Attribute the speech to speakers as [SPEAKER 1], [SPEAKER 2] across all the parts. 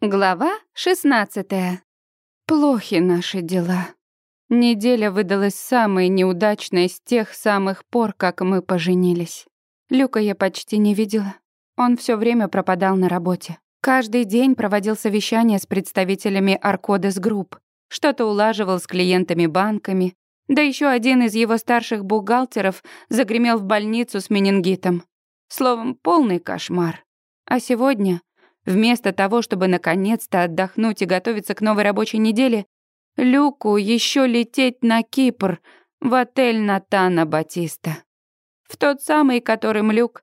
[SPEAKER 1] Глава 16. Плохи наши дела. Неделя выдалась самой неудачной с тех самых пор, как мы поженились. Люка я почти не видела. Он все время пропадал на работе. Каждый день проводил совещания с представителями Аркодас Групп, что-то улаживал с клиентами банками, да еще один из его старших бухгалтеров загремел в больницу с менингитом. Словом, полный кошмар. А сегодня Вместо того, чтобы наконец-то отдохнуть и готовиться к новой рабочей неделе, Люку еще лететь на Кипр, в отель Натана Батиста. В тот самый, которым Люк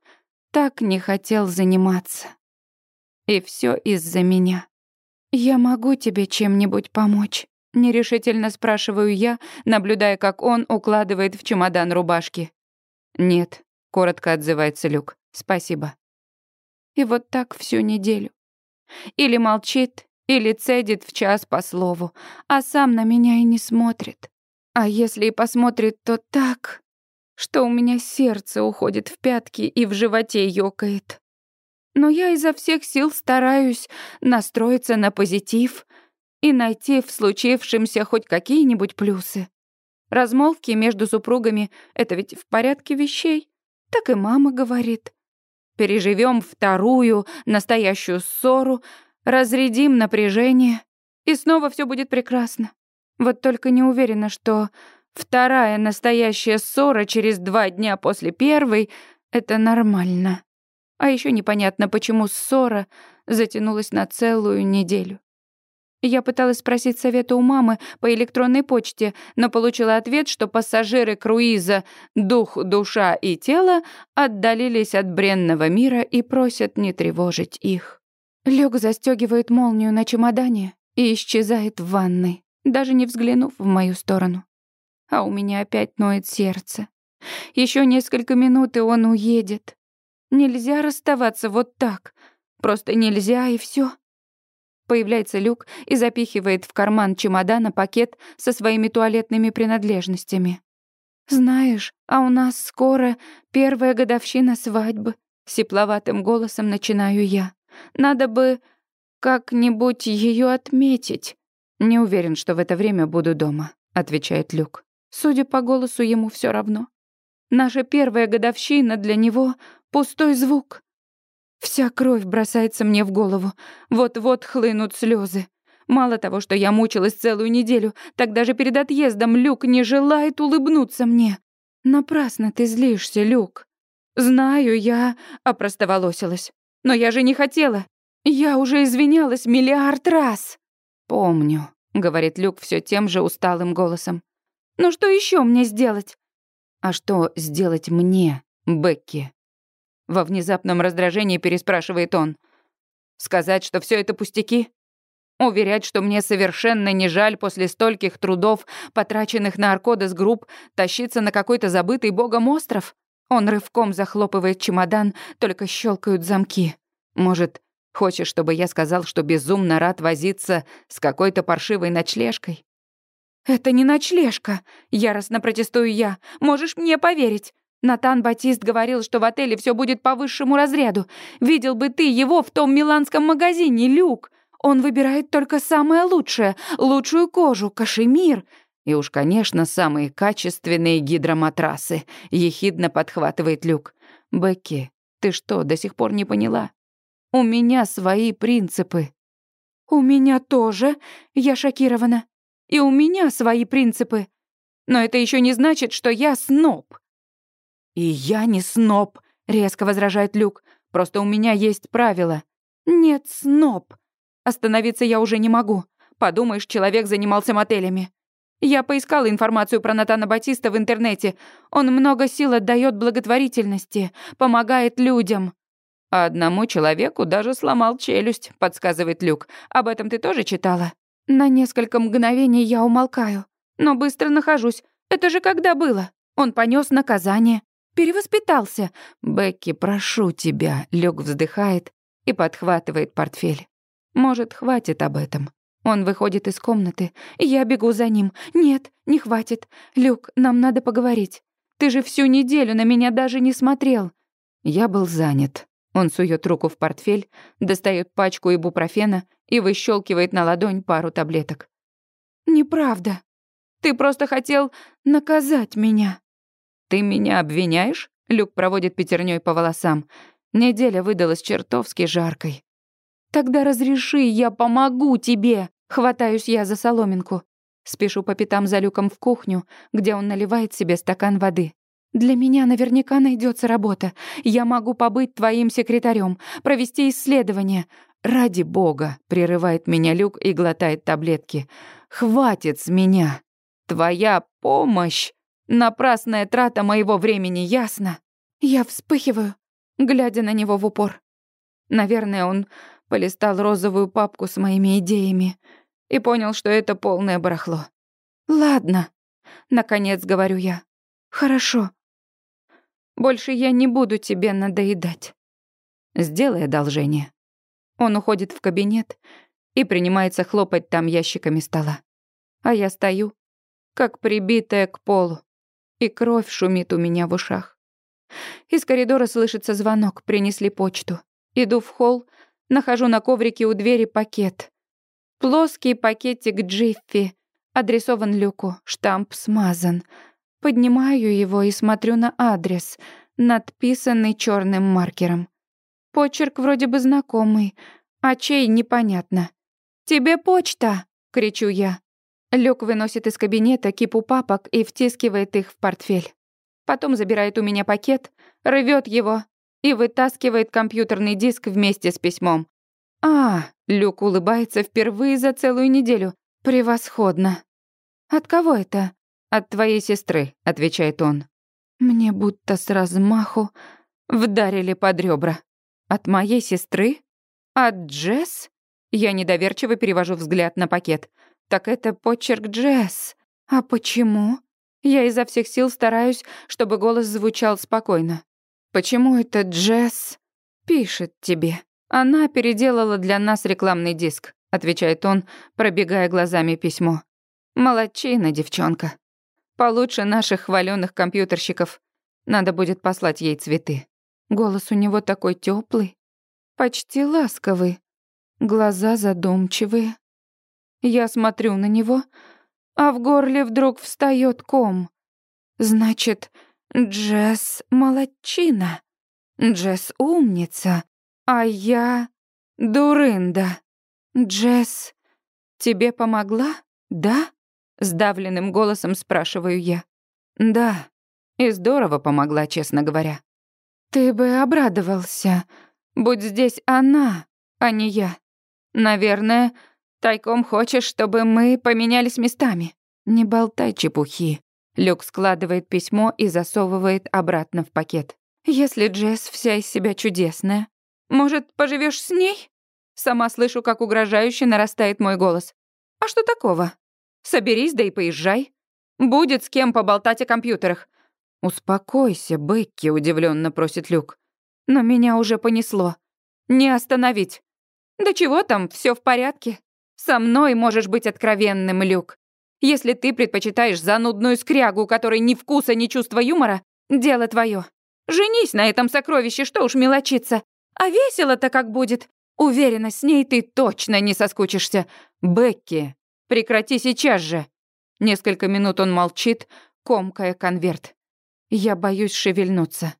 [SPEAKER 1] так не хотел заниматься. И все из-за меня. «Я могу тебе чем-нибудь помочь?» Нерешительно спрашиваю я, наблюдая, как он укладывает в чемодан рубашки. «Нет», — коротко отзывается Люк. «Спасибо». И вот так всю неделю. Или молчит, или цедит в час по слову, а сам на меня и не смотрит. А если и посмотрит, то так, что у меня сердце уходит в пятки и в животе ёкает. Но я изо всех сил стараюсь настроиться на позитив и найти в случившемся хоть какие-нибудь плюсы. Размолвки между супругами — это ведь в порядке вещей. Так и мама говорит. Переживем вторую, настоящую ссору, разрядим напряжение, и снова все будет прекрасно. Вот только не уверена, что вторая настоящая ссора через два дня после первой — это нормально. А еще непонятно, почему ссора затянулась на целую неделю. Я пыталась спросить совета у мамы по электронной почте, но получила ответ, что пассажиры круиза «Дух, душа и тело» отдалились от бренного мира и просят не тревожить их. Люк застегивает молнию на чемодане и исчезает в ванной, даже не взглянув в мою сторону. А у меня опять ноет сердце. Еще несколько минут, и он уедет. Нельзя расставаться вот так. Просто нельзя, и все. Появляется Люк и запихивает в карман чемодана пакет со своими туалетными принадлежностями. «Знаешь, а у нас скоро первая годовщина свадьбы», — сипловатым голосом начинаю я. «Надо бы как-нибудь ее отметить». «Не уверен, что в это время буду дома», — отвечает Люк. Судя по голосу, ему все равно. Наша первая годовщина для него — пустой звук. Вся кровь бросается мне в голову. Вот-вот хлынут слезы. Мало того, что я мучилась целую неделю, так даже перед отъездом Люк не желает улыбнуться мне. Напрасно ты злишься, Люк. Знаю, я опростоволосилась. Но я же не хотела. Я уже извинялась миллиард раз. Помню, говорит Люк все тем же усталым голосом. Ну что еще мне сделать? А что сделать мне, Бекки? Во внезапном раздражении переспрашивает он. Сказать, что все это пустяки? Уверять, что мне совершенно не жаль после стольких трудов, потраченных на Аркодас Групп, тащиться на какой-то забытый богом остров? Он рывком захлопывает чемодан, только щелкают замки. Может, хочешь, чтобы я сказал, что безумно рад возиться с какой-то паршивой ночлежкой? «Это не ночлежка», — яростно протестую я. «Можешь мне поверить? Натан Батист говорил, что в отеле все будет по высшему разряду. Видел бы ты его в том миланском магазине, Люк. Он выбирает только самое лучшее, лучшую кожу, кашемир. И уж, конечно, самые качественные гидроматрасы, ехидно подхватывает Люк. Бекки, ты что, до сих пор не поняла? У меня свои принципы. У меня тоже, я шокирована. И у меня свои принципы. Но это еще не значит, что я сноб. «И я не сноб», — резко возражает Люк. «Просто у меня есть правила». «Нет, сноб. Остановиться я уже не могу. Подумаешь, человек занимался мотелями. Я поискала информацию про Натана Батиста в интернете. Он много сил отдает благотворительности, помогает людям». «А одному человеку даже сломал челюсть», — подсказывает Люк. «Об этом ты тоже читала?» На несколько мгновений я умолкаю, но быстро нахожусь. Это же когда было? Он понес наказание. Перевоспитался. Бекки, прошу тебя, Люк вздыхает и подхватывает портфель. Может, хватит об этом. Он выходит из комнаты, и я бегу за ним. Нет, не хватит. Люк, нам надо поговорить. Ты же всю неделю на меня даже не смотрел. Я был занят. Он сует руку в портфель, достает пачку ибупрофена и выщелкивает на ладонь пару таблеток. «Неправда. Ты просто хотел наказать меня». «Ты меня обвиняешь?» Люк проводит пятерней по волосам. Неделя выдалась чертовски жаркой. «Тогда разреши, я помогу тебе!» Хватаюсь я за соломинку. Спешу по пятам за Люком в кухню, где он наливает себе стакан воды. Для меня наверняка найдется работа. Я могу побыть твоим секретарем, провести исследование. Ради бога, прерывает меня Люк и глотает таблетки. Хватит с меня. Твоя помощь напрасная трата моего времени, ясно? Я вспыхиваю, глядя на него в упор. Наверное, он полистал розовую папку с моими идеями и понял, что это полное барахло. «Ладно», — наконец говорю я. «Хорошо. Больше я не буду тебе надоедать. Сделай одолжение». Он уходит в кабинет и принимается хлопать там ящиками стола. А я стою, как прибитая к полу, и кровь шумит у меня в ушах. Из коридора слышится звонок, принесли почту. Иду в холл, нахожу на коврике у двери пакет. Плоский пакетик Джиффи, адресован Люку, штамп смазан. Поднимаю его и смотрю на адрес, надписанный черным маркером. Почерк вроде бы знакомый, а чей непонятно. «Тебе почта!» — кричу я. Люк выносит из кабинета кипу папок и втискивает их в портфель. Потом забирает у меня пакет, рвет его и вытаскивает компьютерный диск вместе с письмом. «А, Люк улыбается впервые за целую неделю. Превосходно. От кого это? От твоей сестры, отвечает он. Мне будто с размаху вдарили под ребра. От моей сестры? От Джесс? Я недоверчиво перевожу взгляд на пакет. Так это почерк Джесс. А почему? Я изо всех сил стараюсь, чтобы голос звучал спокойно. Почему это Джесс пишет тебе? Она переделала для нас рекламный диск, отвечает он, пробегая глазами письмо. Молодчина, девчонка. Получше наших хваленных компьютерщиков. Надо будет послать ей цветы. Голос у него такой теплый, почти ласковый. Глаза задумчивые. Я смотрю на него, а в горле вдруг встает ком. Значит, Джесс молодчина. Джесс умница. А я дурында. Джесс, тебе помогла? Да? Сдавленным голосом спрашиваю я. Да. И здорово помогла, честно говоря. Ты бы обрадовался. Будь здесь она, а не я. Наверное, тайком хочешь, чтобы мы поменялись местами. Не болтай чепухи. Люк складывает письмо и засовывает обратно в пакет. Если Джесс вся из себя чудесная, может, поживешь с ней? Сама слышу, как угрожающе нарастает мой голос. А что такого? Соберись, да и поезжай. Будет с кем поболтать о компьютерах. Успокойся, Бекки, удивленно просит Люк. Но меня уже понесло. Не остановить. Да чего там, все в порядке. Со мной можешь быть откровенным, Люк. Если ты предпочитаешь занудную скрягу, у которой ни вкуса, ни чувства юмора, дело твое. Женись на этом сокровище, что уж мелочиться. А весело-то как будет. Уверена, с ней ты точно не соскучишься. Бекки, прекрати сейчас же. Несколько минут он молчит, комкая конверт. Я боюсь шевельнуться.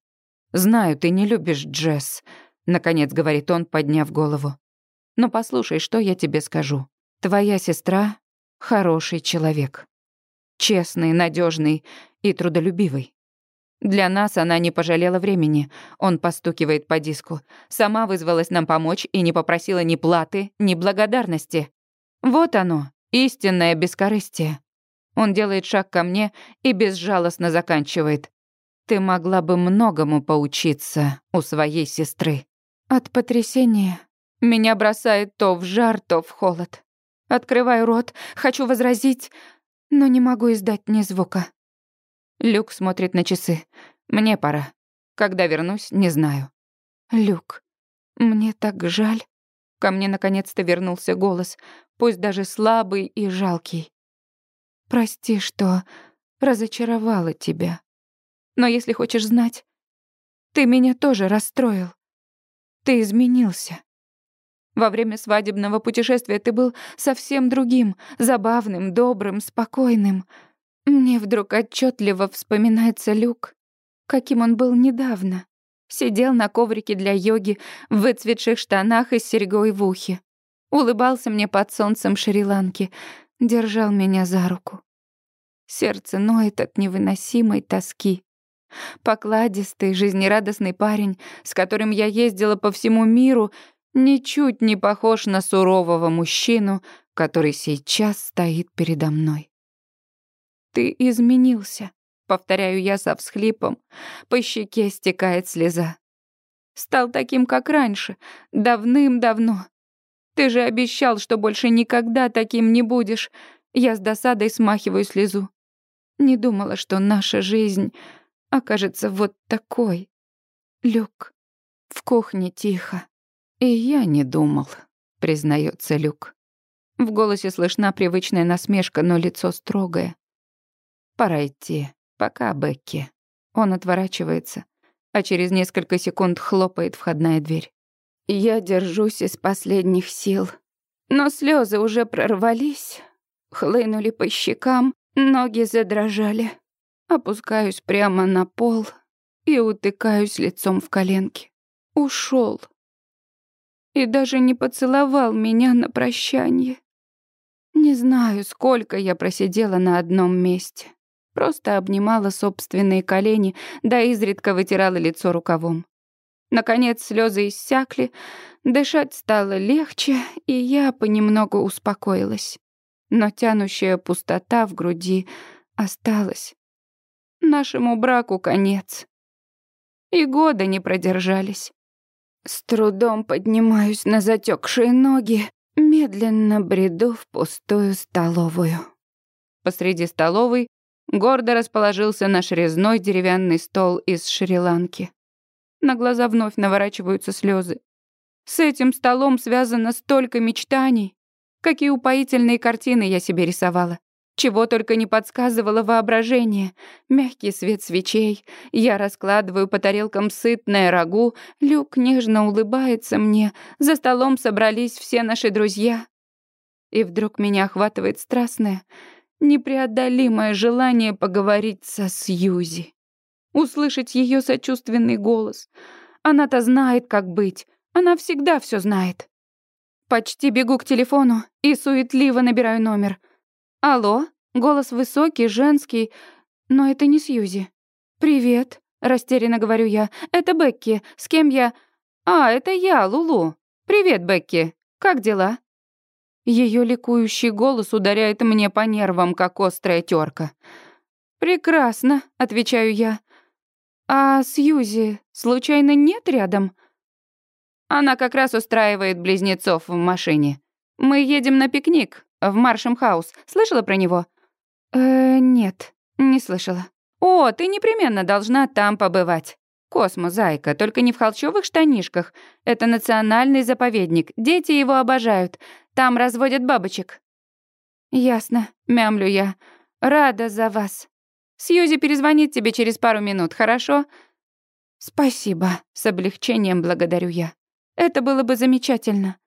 [SPEAKER 1] Знаю, ты не любишь Джесс, наконец говорит он, подняв голову. Но послушай, что я тебе скажу. Твоя сестра хороший человек. Честный, надежный и трудолюбивый. Для нас она не пожалела времени. Он постукивает по диску. Сама вызвалась нам помочь и не попросила ни платы, ни благодарности. Вот оно, истинное бескорыстие. Он делает шаг ко мне и безжалостно заканчивает. Ты могла бы многому поучиться у своей сестры. От потрясения меня бросает то в жар, то в холод. Открываю рот, хочу возразить, но не могу издать ни звука. Люк смотрит на часы. Мне пора. Когда вернусь, не знаю. Люк, мне так жаль. Ко мне наконец-то вернулся голос, пусть даже слабый и жалкий. Прости, что разочаровала тебя. Но если хочешь знать, ты меня тоже расстроил. Ты изменился. Во время свадебного путешествия ты был совсем другим, забавным, добрым, спокойным. Мне вдруг отчетливо вспоминается Люк, каким он был недавно. Сидел на коврике для йоги в выцветших штанах и с серьгой в ухе. Улыбался мне под солнцем Шри-Ланки, держал меня за руку. Сердце ноет от невыносимой тоски. Покладистый, жизнерадостный парень, с которым я ездила по всему миру, ничуть не похож на сурового мужчину, который сейчас стоит передо мной. «Ты изменился», — повторяю я со всхлипом. По щеке стекает слеза. «Стал таким, как раньше, давным-давно. Ты же обещал, что больше никогда таким не будешь». Я с досадой смахиваю слезу. Не думала, что наша жизнь окажется вот такой. Люк, в кухне тихо. И я не думал, признается Люк. В голосе слышна привычная насмешка, но лицо строгое. Пора идти. Пока, Бекки. Он отворачивается, а через несколько секунд хлопает входная дверь. Я держусь из последних сил. Но слезы уже прорвались, хлынули по щекам, ноги задрожали. Опускаюсь прямо на пол и утыкаюсь лицом в коленки. Ушел. И даже не поцеловал меня на прощание. Не знаю, сколько я просидела на одном месте. Просто обнимала собственные колени, да изредка вытирала лицо рукавом. Наконец слезы иссякли, дышать стало легче, и я понемногу успокоилась. Но тянущая пустота в груди осталась. Нашему браку конец. И года не продержались. С трудом поднимаюсь на затекшие ноги, медленно бреду в пустую столовую. Посреди столовой гордо расположился наш резной деревянный стол из Шри-Ланки. На глаза вновь наворачиваются слезы. С этим столом связано столько мечтаний. Какие упоительные картины я себе рисовала. Чего только не подсказывало воображение. Мягкий свет свечей. Я раскладываю по тарелкам сытное рагу. Люк нежно улыбается мне. За столом собрались все наши друзья. И вдруг меня охватывает страстное, непреодолимое желание поговорить со Сьюзи. Услышать ее сочувственный голос. Она-то знает, как быть. Она всегда все знает. Почти бегу к телефону и суетливо набираю номер — «Алло?» Голос высокий, женский, но это не Сьюзи. «Привет», — растерянно говорю я. «Это Бекки. С кем я...» «А, это я, Лулу. Привет, Бекки. Как дела?» Ее ликующий голос ударяет мне по нервам, как острая терка. «Прекрасно», — отвечаю я. «А Сьюзи случайно нет рядом?» Она как раз устраивает близнецов в машине. Мы едем на пикник, в Маршем-хаус. Слышала про него?» «Э, нет, не слышала». «О, ты непременно должна там побывать. Космо, зайка, только не в холчевых штанишках. Это национальный заповедник. Дети его обожают. Там разводят бабочек». «Ясно», — мямлю я. «Рада за вас. Сьюзи перезвонит тебе через пару минут, хорошо?» «Спасибо», — с облегчением благодарю я. «Это было бы замечательно.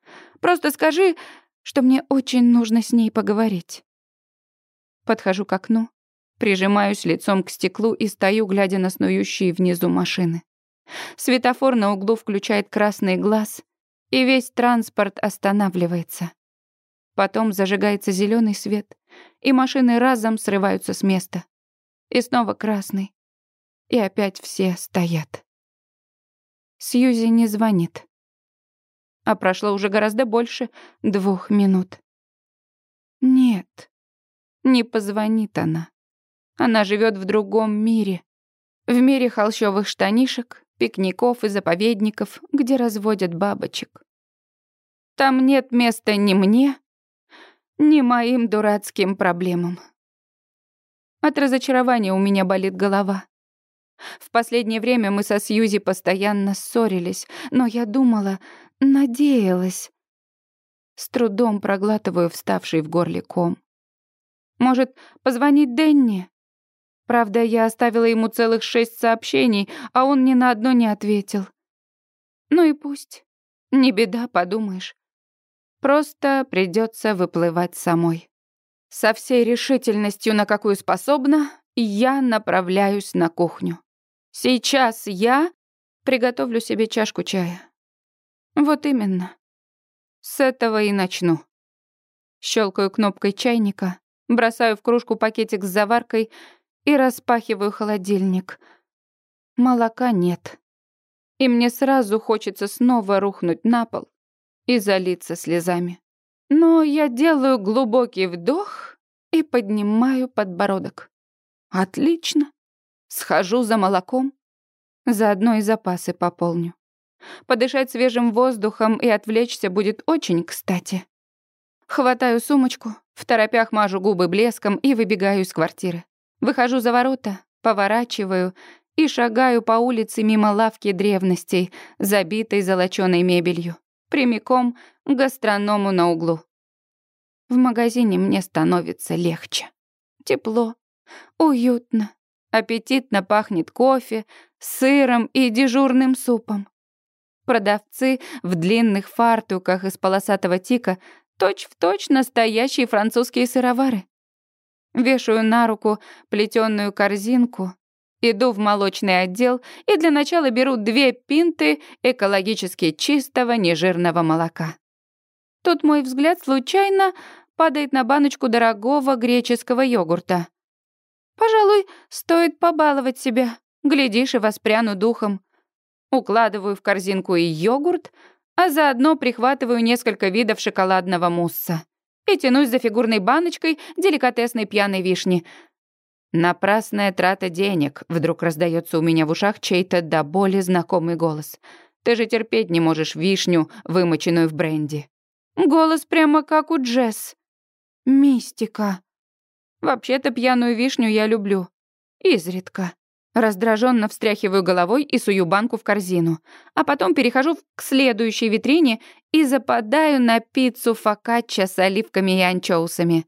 [SPEAKER 1] Просто скажи, что мне очень нужно с ней поговорить. Подхожу к окну, прижимаюсь лицом к стеклу и стою, глядя на снующие внизу машины. Светофор на углу включает красный глаз, и весь транспорт останавливается. Потом зажигается зеленый свет, и машины разом срываются с места. И снова красный. И опять все стоят. Сьюзи не звонит а прошло уже гораздо больше двух минут. Нет, не позвонит она. Она живет в другом мире. В мире холщовых штанишек, пикников и заповедников, где разводят бабочек. Там нет места ни мне, ни моим дурацким проблемам. От разочарования у меня болит голова. В последнее время мы со Сьюзи постоянно ссорились, но я думала, надеялась. С трудом проглатываю вставший в горле ком. Может, позвонить Денни? Правда, я оставила ему целых шесть сообщений, а он ни на одно не ответил. Ну и пусть. Не беда, подумаешь. Просто придется выплывать самой. Со всей решительностью, на какую способна, я направляюсь на кухню. Сейчас я приготовлю себе чашку чая. Вот именно. С этого и начну. Щелкаю кнопкой чайника, бросаю в кружку пакетик с заваркой и распахиваю холодильник. Молока нет. И мне сразу хочется снова рухнуть на пол и залиться слезами. Но я делаю глубокий вдох и поднимаю подбородок. Отлично. Схожу за молоком. Заодно и запасы пополню. Подышать свежим воздухом и отвлечься будет очень кстати. Хватаю сумочку, в торопях мажу губы блеском и выбегаю из квартиры. Выхожу за ворота, поворачиваю и шагаю по улице мимо лавки древностей, забитой золочёной мебелью, прямиком к гастроному на углу. В магазине мне становится легче. Тепло, уютно, аппетитно пахнет кофе, сыром и дежурным супом. Продавцы в длинных фартуках из полосатого тика точь-в-точь настоящие французские сыровары. Вешаю на руку плетённую корзинку, иду в молочный отдел и для начала беру две пинты экологически чистого нежирного молока. Тут мой взгляд случайно падает на баночку дорогого греческого йогурта. Пожалуй, стоит побаловать себя. Глядишь и воспряну духом. Укладываю в корзинку и йогурт, а заодно прихватываю несколько видов шоколадного мусса. И тянусь за фигурной баночкой деликатесной пьяной вишни. Напрасная трата денег. Вдруг раздается у меня в ушах чей-то до боли знакомый голос. Ты же терпеть не можешь вишню, вымоченную в бренди. Голос прямо как у Джесс. Мистика. Вообще-то пьяную вишню я люблю. Изредка. Раздраженно встряхиваю головой и сую банку в корзину. А потом перехожу к следующей витрине и западаю на пиццу фокачча с оливками и анчоусами.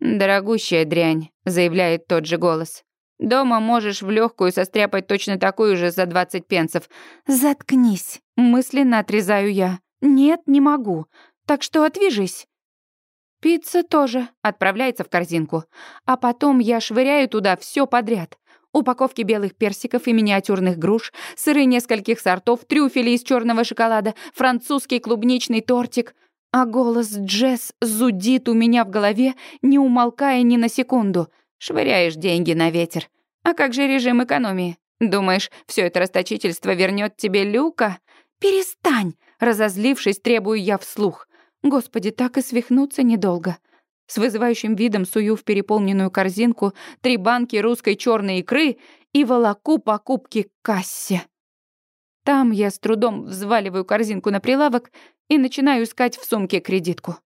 [SPEAKER 1] «Дорогущая дрянь», — заявляет тот же голос. «Дома можешь в легкую состряпать точно такую же за 20 пенсов». «Заткнись», — мысленно отрезаю я. «Нет, не могу. Так что отвяжись». Пицца тоже отправляется в корзинку. А потом я швыряю туда все подряд. Упаковки белых персиков и миниатюрных груш, сыры нескольких сортов, трюфели из черного шоколада, французский клубничный тортик. А голос Джесс зудит у меня в голове, не умолкая ни на секунду. Швыряешь деньги на ветер. А как же режим экономии? Думаешь, все это расточительство вернет тебе люка? Перестань! Разозлившись, требую я вслух. Господи, так и свихнуться недолго. С вызывающим видом сую в переполненную корзинку три банки русской черной икры и волоку покупки к кассе. Там я с трудом взваливаю корзинку на прилавок и начинаю искать в сумке кредитку.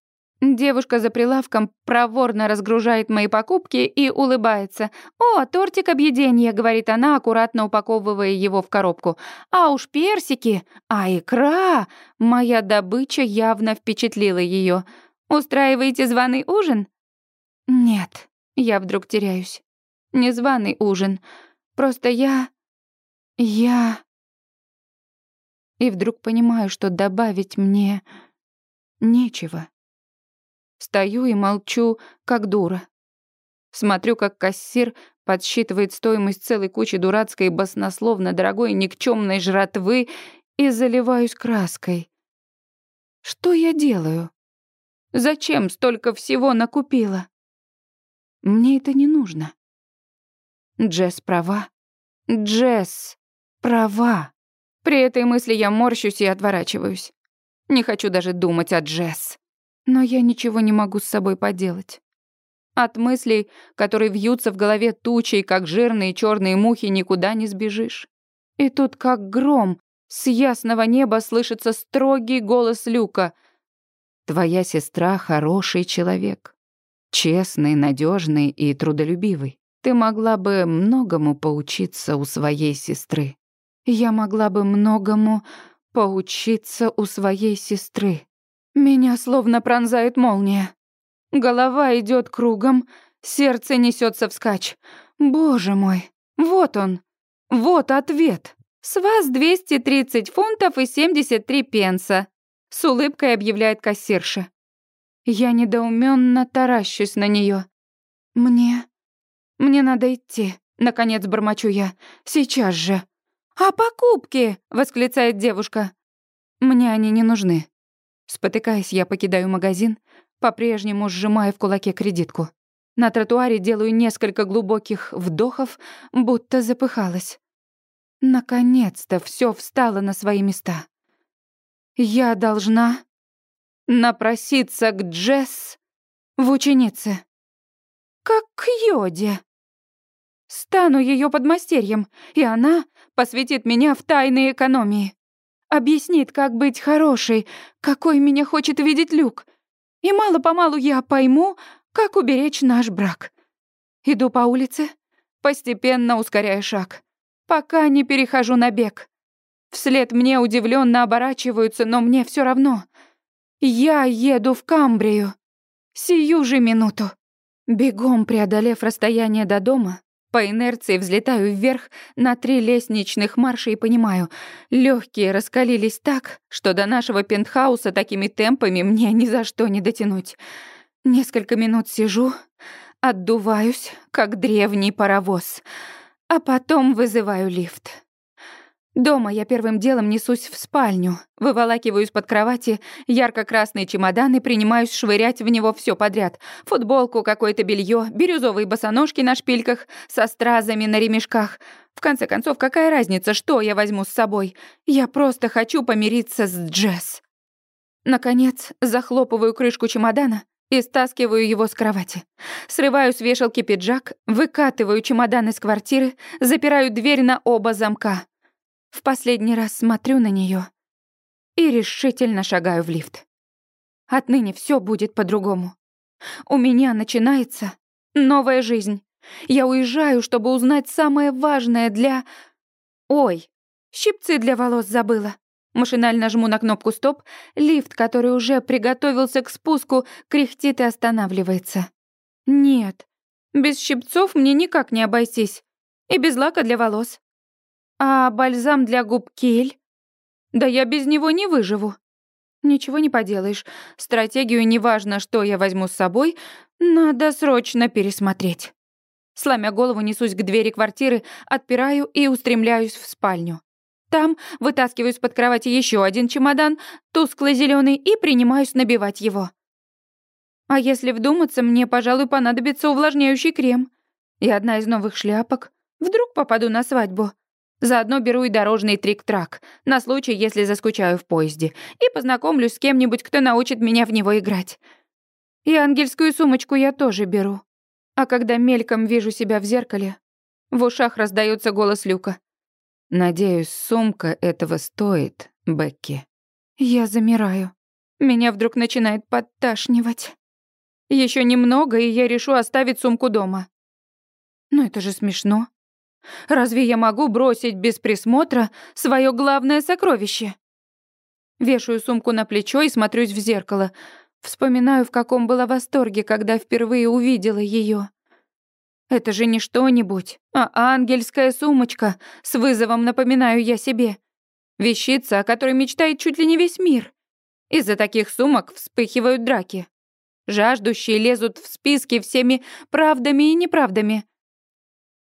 [SPEAKER 1] Девушка за прилавком проворно разгружает мои покупки и улыбается. «О, тортик объедения», — говорит она, аккуратно упаковывая его в коробку. «А уж персики! А икра!» Моя добыча явно впечатлила ее. «Устраиваете званый ужин?» «Нет», — я вдруг теряюсь. «Не званый ужин. Просто я... я...» И вдруг понимаю, что добавить мне нечего. Стою и молчу, как дура. Смотрю, как кассир подсчитывает стоимость целой кучи дурацкой баснословно дорогой никчемной жратвы и заливаюсь краской. Что я делаю? Зачем столько всего накупила? Мне это не нужно. Джесс права. Джесс права. При этой мысли я морщусь и отворачиваюсь. Не хочу даже думать о Джесс. Но я ничего не могу с собой поделать. От мыслей, которые вьются в голове тучей, как жирные черные мухи, никуда не сбежишь. И тут, как гром, с ясного неба слышится строгий голос Люка. «Твоя сестра хороший человек. Честный, надежный и трудолюбивый. Ты могла бы многому поучиться у своей сестры. Я могла бы многому поучиться у своей сестры. Меня словно пронзает молния. Голова идет кругом, сердце несется вскачь. Боже мой, вот он, вот ответ. С вас 230 фунтов и 73 пенса. С улыбкой объявляет кассирша. Я недоуменно таращусь на нее. Мне... Мне надо идти. Наконец бормочу я. Сейчас же. «А покупки?» — восклицает девушка. «Мне они не нужны». Спотыкаясь, я покидаю магазин, по-прежнему сжимая в кулаке кредитку. На тротуаре делаю несколько глубоких вдохов, будто запыхалась. Наконец-то все встало на свои места. Я должна напроситься к Джесс в ученице. Как к Йоде. Стану ее подмастерьем, и она посвятит меня в тайны экономии. Объяснит, как быть хорошей, какой меня хочет видеть Люк. И мало-помалу я пойму, как уберечь наш брак. Иду по улице, постепенно ускоряя шаг, пока не перехожу на бег. Вслед мне удивленно оборачиваются, но мне все равно. Я еду в Камбрию. Сию же минуту. Бегом преодолев расстояние до дома, по инерции взлетаю вверх на три лестничных марша и понимаю, легкие раскалились так, что до нашего пентхауса такими темпами мне ни за что не дотянуть. Несколько минут сижу, отдуваюсь, как древний паровоз, а потом вызываю лифт. Дома я первым делом несусь в спальню, выволакиваю из-под кровати ярко-красный чемодан и принимаюсь швырять в него все подряд. Футболку, какое-то белье, бирюзовые босоножки на шпильках со стразами на ремешках. В конце концов, какая разница, что я возьму с собой? Я просто хочу помириться с Джесс. Наконец, захлопываю крышку чемодана и стаскиваю его с кровати. Срываю с вешалки пиджак, выкатываю чемодан из квартиры, запираю дверь на оба замка. В последний раз смотрю на нее и решительно шагаю в лифт. Отныне все будет по-другому. У меня начинается новая жизнь. Я уезжаю, чтобы узнать самое важное для... Ой, щипцы для волос забыла. Машинально жму на кнопку «Стоп». Лифт, который уже приготовился к спуску, кряхтит и останавливается. Нет, без щипцов мне никак не обойтись. И без лака для волос. А бальзам для губ Кель? Да я без него не выживу. Ничего не поделаешь. Стратегию неважно, что я возьму с собой, надо срочно пересмотреть. Сломя голову, несусь к двери квартиры, отпираю и устремляюсь в спальню. Там вытаскиваю из-под кровати еще один чемодан, тускло зеленый и принимаюсь набивать его. А если вдуматься, мне, пожалуй, понадобится увлажняющий крем и одна из новых шляпок. Вдруг попаду на свадьбу. Заодно беру и дорожный трик-трак, на случай, если заскучаю в поезде, и познакомлюсь с кем-нибудь, кто научит меня в него играть. И ангельскую сумочку я тоже беру. А когда мельком вижу себя в зеркале, в ушах раздается голос Люка. «Надеюсь, сумка этого стоит, Бекки». Я замираю. Меня вдруг начинает подташнивать. Еще немного, и я решу оставить сумку дома. Но это же смешно. Разве я могу бросить без присмотра свое главное сокровище? Вешаю сумку на плечо и смотрюсь в зеркало. Вспоминаю, в каком была восторге, когда впервые увидела ее. Это же не что-нибудь, а ангельская сумочка, с вызовом напоминаю я себе. Вещица, о которой мечтает чуть ли не весь мир. Из-за таких сумок вспыхивают драки. Жаждущие лезут в списки всеми правдами и неправдами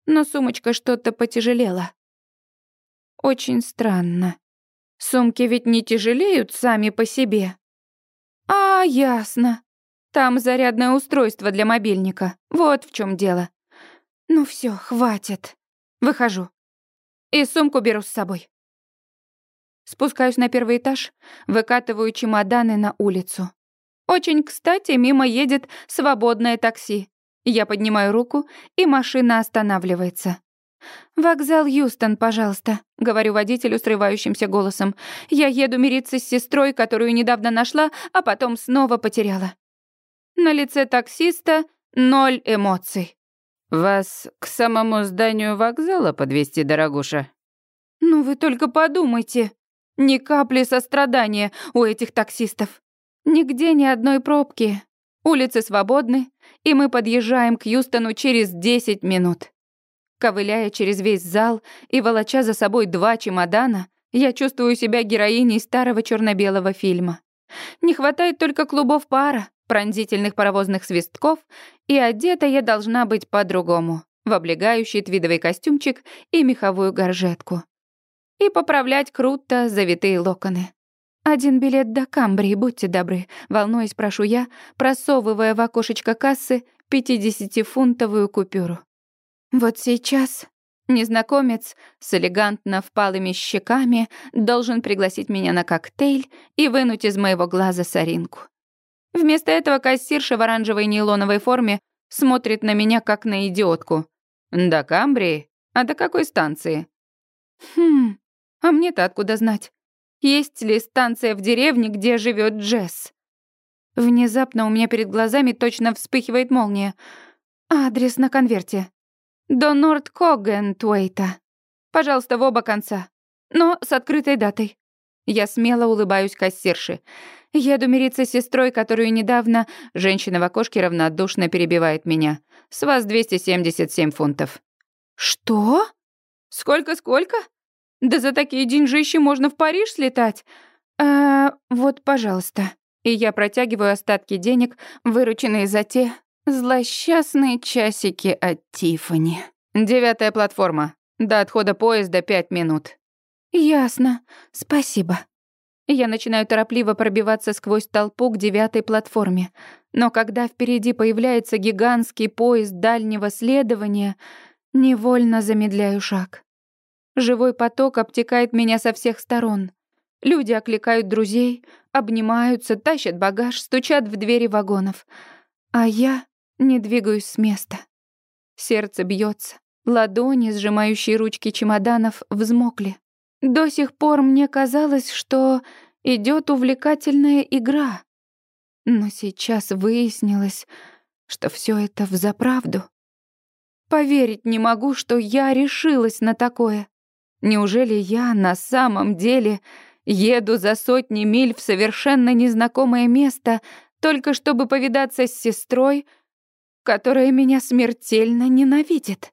[SPEAKER 1] но сумочка что-то потяжелела. Очень странно. Сумки ведь не тяжелеют сами по себе. А, ясно. Там зарядное устройство для мобильника. Вот в чем дело. Ну все, хватит. Выхожу. И сумку беру с собой. Спускаюсь на первый этаж, выкатываю чемоданы на улицу. Очень кстати, мимо едет свободное такси. Я поднимаю руку, и машина останавливается. «Вокзал Юстон, пожалуйста», — говорю водителю срывающимся голосом. «Я еду мириться с сестрой, которую недавно нашла, а потом снова потеряла». На лице таксиста ноль эмоций.
[SPEAKER 2] «Вас к самому зданию вокзала подвести, дорогуша?»
[SPEAKER 1] «Ну вы только подумайте. Ни капли сострадания у этих таксистов. Нигде ни одной пробки. Улицы свободны, и мы подъезжаем к Юстону через 10 минут. Ковыляя через весь зал и волоча за собой два чемодана, я чувствую себя героиней старого черно белого фильма. Не хватает только клубов пара, пронзительных паровозных свистков, и одета я должна быть по-другому, в облегающий твидовый костюмчик и меховую горжетку. И поправлять круто завитые локоны. «Один билет до Камбрии, будьте добры», — волнуясь, прошу я, просовывая в окошечко кассы 50-фунтовую купюру. Вот сейчас незнакомец с элегантно впалыми щеками должен пригласить меня на коктейль и вынуть из моего глаза соринку. Вместо этого кассирша в оранжевой нейлоновой форме смотрит на меня как на идиотку. «До Камбрии? А до какой станции?» «Хм, а мне-то откуда знать? Есть ли станция в деревне, где живет Джесс?» Внезапно у меня перед глазами точно вспыхивает молния. Адрес на конверте. До Норд Когентуэйта. Пожалуйста, в оба конца. Но с открытой датой. Я смело улыбаюсь кассирше. Еду мириться с сестрой, которую недавно женщина в окошке равнодушно перебивает меня. С вас 277 фунтов. Что? Сколько-сколько? Да за такие деньжищи можно в Париж слетать. А, вот, пожалуйста. И я протягиваю остатки денег, вырученные за те злосчастные часики от Тифани. Девятая платформа. До отхода поезда пять минут. Ясно. Спасибо. Я начинаю торопливо пробиваться сквозь толпу к девятой платформе. Но когда впереди появляется гигантский поезд дальнего следования, невольно замедляю шаг. Живой поток обтекает меня со всех сторон. Люди окликают друзей, обнимаются, тащат багаж, стучат в двери вагонов. А я не двигаюсь с места. Сердце бьется, ладони, сжимающие ручки чемоданов, взмокли. До сих пор мне казалось, что идет увлекательная игра. Но сейчас выяснилось, что все это взаправду. Поверить не могу, что я решилась на такое. Неужели я на самом деле еду за сотни миль в совершенно незнакомое место, только чтобы повидаться с сестрой, которая меня смертельно ненавидит?